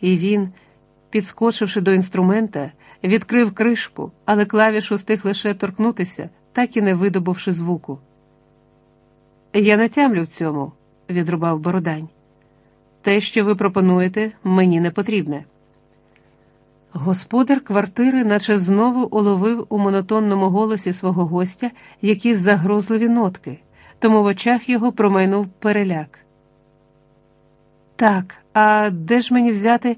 і він, підскочивши до інструмента, відкрив кришку, але клавіш устиг лише торкнутися, так і не видобувши звуку. Я не тямлю в цьому, відрубав Бородань. Те, що ви пропонуєте, мені не потрібне. Господар квартири, наче знову уловив у монотонному голосі свого гостя якісь загрозливі нотки, тому в очах його промайнув переляк. Так, а де ж мені взяти?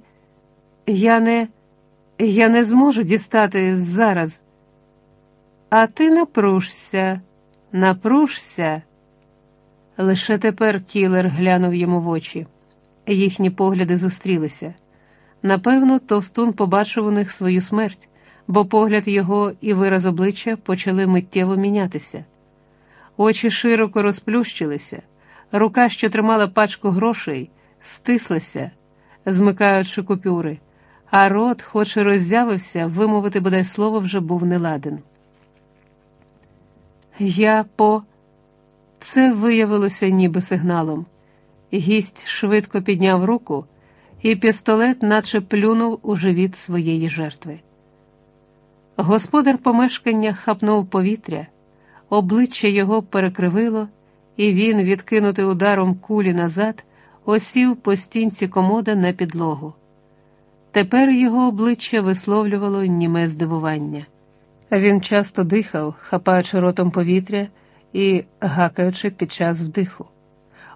Я не я не зможу дістати зараз. А ти напружся, напружся. Лише тепер кілер глянув йому в очі. Їхні погляди зустрілися. Напевно, товстун побачив у них свою смерть, бо погляд його і вираз обличчя почали миттєво мінятися. Очі широко розплющилися, рука, що тримала пачку грошей, стислася, змикаючи купюри, а рот, хоч і роззявився, вимовити бодай слово вже був не ладен. Я по. Це виявилося ніби сигналом. Гість швидко підняв руку, і пістолет наче плюнув у живіт своєї жертви. Господар помешкання хапнув повітря, обличчя його перекривило, і він, відкинутий ударом кулі назад, осів по стінці комода на підлогу. Тепер його обличчя висловлювало німе здивування. Він часто дихав, хапаючи ротом повітря і гакаючи під час вдиху.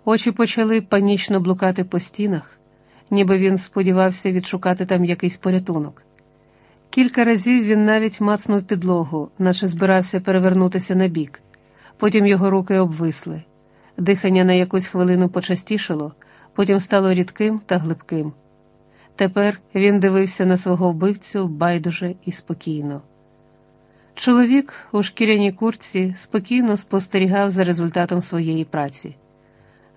Очі почали панічно блукати по стінах, ніби він сподівався відшукати там якийсь порятунок. Кілька разів він навіть мацнув підлогу, наче збирався перевернутися на бік. Потім його руки обвисли. Дихання на якусь хвилину почастішало, потім стало рідким та глибким. Тепер він дивився на свого вбивцю байдуже і спокійно. Чоловік у шкіряній курці спокійно спостерігав за результатом своєї праці.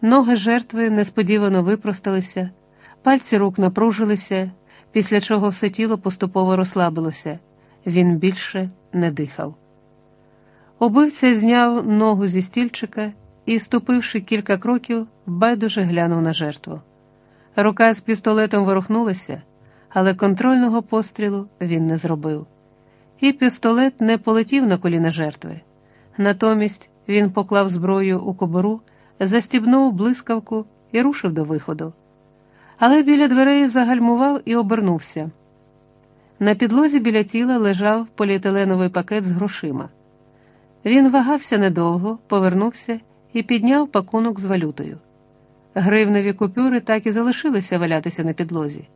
Ноги жертви несподівано випросталися, пальці рук напружилися, після чого все тіло поступово розслабилося, він більше не дихав. Убивця зняв ногу зі стільчика і, ступивши кілька кроків, байдуже глянув на жертву. Рука з пістолетом ворухнулася, але контрольного пострілу він не зробив. І пістолет не полетів на коліна жертви. Натомість він поклав зброю у кобуру, застібнув блискавку і рушив до виходу. Але біля дверей загальмував і обернувся. На підлозі біля тіла лежав поліетиленовий пакет з грошима. Він вагався недовго, повернувся і підняв пакунок з валютою. Гривневі купюри так і залишилися валятися на підлозі.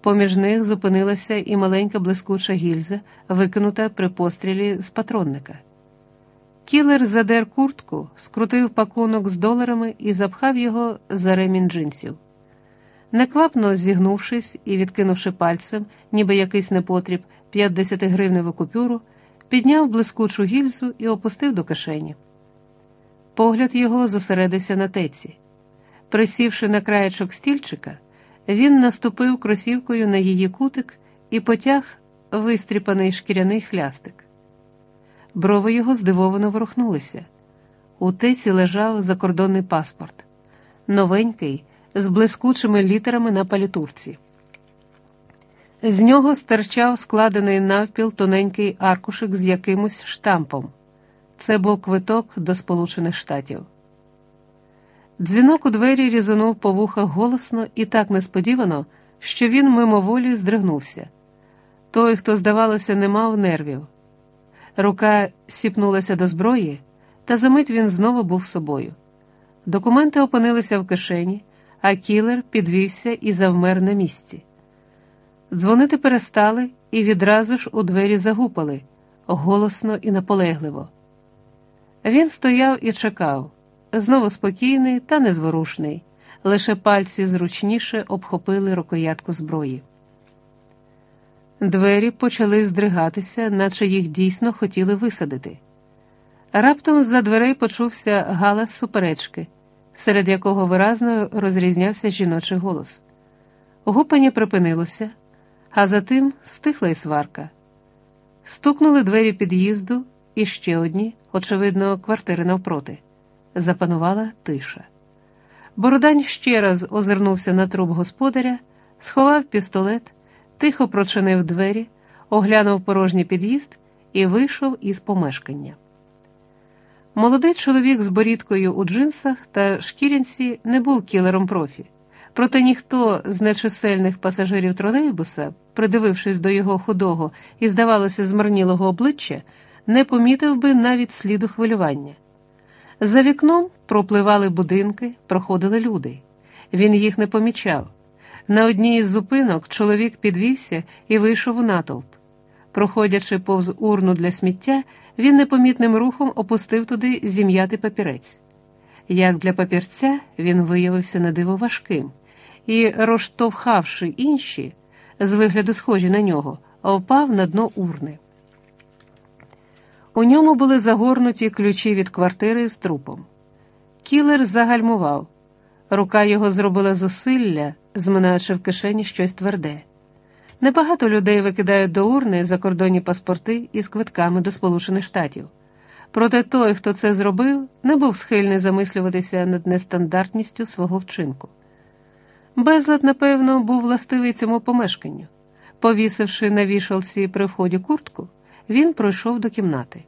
Поміж них зупинилася і маленька блискуча гільза, викинута при пострілі з патронника. Кілер задер куртку, скрутив пакунок з доларами і запхав його за ремінь джинсів. Неквапно зігнувшись і відкинувши пальцем, ніби якийсь непотріб 50-гривневу купюру, підняв блискучу гільзу і опустив до кишені. Погляд його зосередився на теці. Присівши на краєчок стільчика, він наступив кросівкою на її кутик і потяг вистріпаний шкіряний хлястик. Брови його здивовано ворухнулися. У теці лежав закордонний паспорт, новенький, з блискучими літерами на палітурці. З нього стирчав складений навпіл тоненький аркушик з якимось штампом. Це був квиток до Сполучених Штатів. Дзвінок у двері різанув по вухах голосно і так несподівано, що він мимоволі здригнувся. Той, хто, здавалося, не мав нервів. Рука сіпнулася до зброї, та за мить він знову був собою. Документи опинилися в кишені, а кілер підвівся і завмер на місці. Дзвонити перестали і відразу ж у двері загупали голосно і наполегливо. Він стояв і чекав знову спокійний та незворушний, лише пальці зручніше обхопили рукоятку зброї. Двері почали здригатися, наче їх дійсно хотіли висадити. Раптом за дверей почувся галас суперечки, серед якого виразно розрізнявся жіночий голос. Гупання припинилося, а за тим стихла й сварка. Стукнули двері під'їзду і ще одні, очевидно, квартири навпроти запанувала тиша. Бородань ще раз озирнувся на труп господаря, сховав пістолет, тихо прочинив двері, оглянув порожній під'їзд і вийшов із помешкання. Молодий чоловік з борідкою у джинсах та шкірянці не був кілером профі, проте ніхто з нечисельних пасажирів тролейбуса, придивившись до його худого і, здавалося, змарнілого обличчя, не помітив би навіть сліду хвилювання. За вікном пропливали будинки, проходили люди. Він їх не помічав. На одній із зупинок чоловік підвівся і вийшов у натовп. Проходячи повз урну для сміття, він непомітним рухом опустив туди зім'ятий папірець. Як для папірця, він виявився на диво важким і, розштовхавши інші, з вигляду схожі на нього, впав на дно урни. У ньому були загорнуті ключі від квартири з трупом. Кілер загальмував. Рука його зробила зусилля, зминаючи в кишені щось тверде. Небагато людей викидають до урни закордонні паспорти із квитками до Сполучених Штатів. Проте той, хто це зробив, не був схильний замислюватися над нестандартністю свого вчинку. Безлад, напевно, був властивий цьому помешканню. Повісивши на вішалці при вході куртку, він пройшов до кімнати,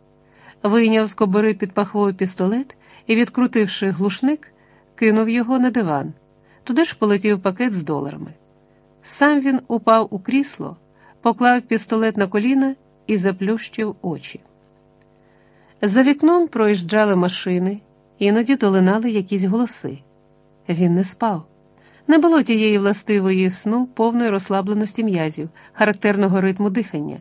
вийняв з кобури під пахвою пістолет і, відкрутивши глушник, кинув його на диван. Туди ж полетів пакет з доларами. Сам він упав у крісло, поклав пістолет на коліна і заплющив очі. За вікном проїжджали машини, іноді долинали якісь голоси. Він не спав. Не було тієї властивої сну, повної розслабленості м'язів, характерного ритму дихання.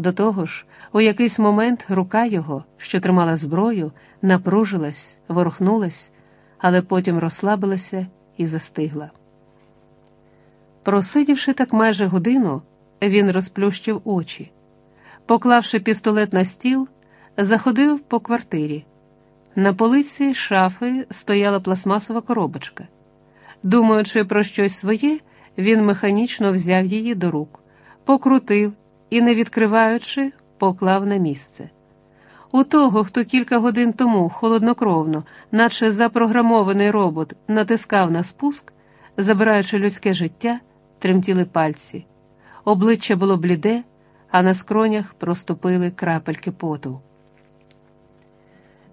До того ж, у якийсь момент рука його, що тримала зброю, напружилась, ворухнулась, але потім розслабилася і застигла. Просидівши так майже годину, він розплющив очі. Поклавши пістолет на стіл, заходив по квартирі. На полиці шафи стояла пластмасова коробочка. Думаючи про щось своє, він механічно взяв її до рук, покрутив і, не відкриваючи, поклав на місце. У того, хто кілька годин тому холоднокровно, наче запрограмований робот, натискав на спуск, забираючи людське життя, тремтіли пальці. Обличчя було бліде, а на скронях проступили крапельки поту.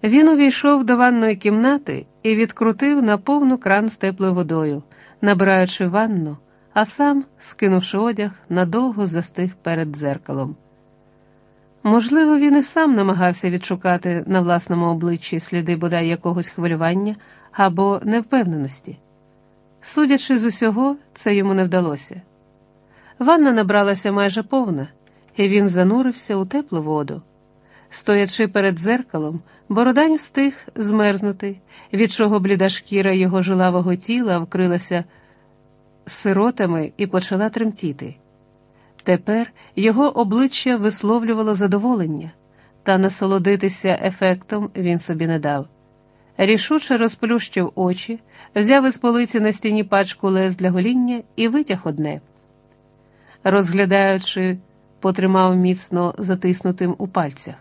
Він увійшов до ванної кімнати і відкрутив на повну кран з теплою водою, набираючи ванну, а сам, скинувши одяг, надовго застиг перед дзеркалом. Можливо, він і сам намагався відшукати на власному обличчі сліди бодай якогось хвилювання або невпевненості. Судячи з усього, це йому не вдалося. Ванна набралася майже повна, і він занурився у теплу воду. Стоячи перед дзеркалом, Бородань встиг змерзнути, від чого бліда шкіра його жилавого тіла вкрилася сиротами і почала тремтіти. Тепер його обличчя висловлювало задоволення, та насолодитися ефектом він собі не дав. Рішуче розплющив очі, взяв із полиці на стіні пачку лез для гоління і витяг одне. Розглядаючи, потримав міцно затиснутим у пальцях.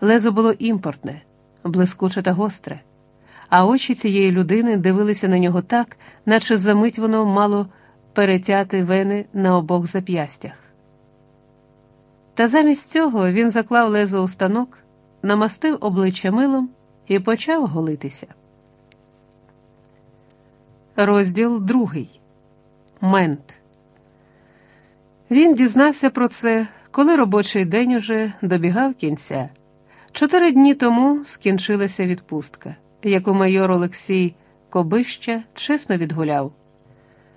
Лезо було імпортне, блискуче та гостре, а очі цієї людини дивилися на нього так, наче за мить воно мало перетяти вени на обох зап'ястях. Та замість цього він заклав лезо у станок, намастив обличчя милом і почав голитися. Розділ другий Мент. Він дізнався про це, коли робочий день уже добігав кінця. Чотири дні тому скінчилася відпустка, яку майор Олексій Кобища чесно відгуляв.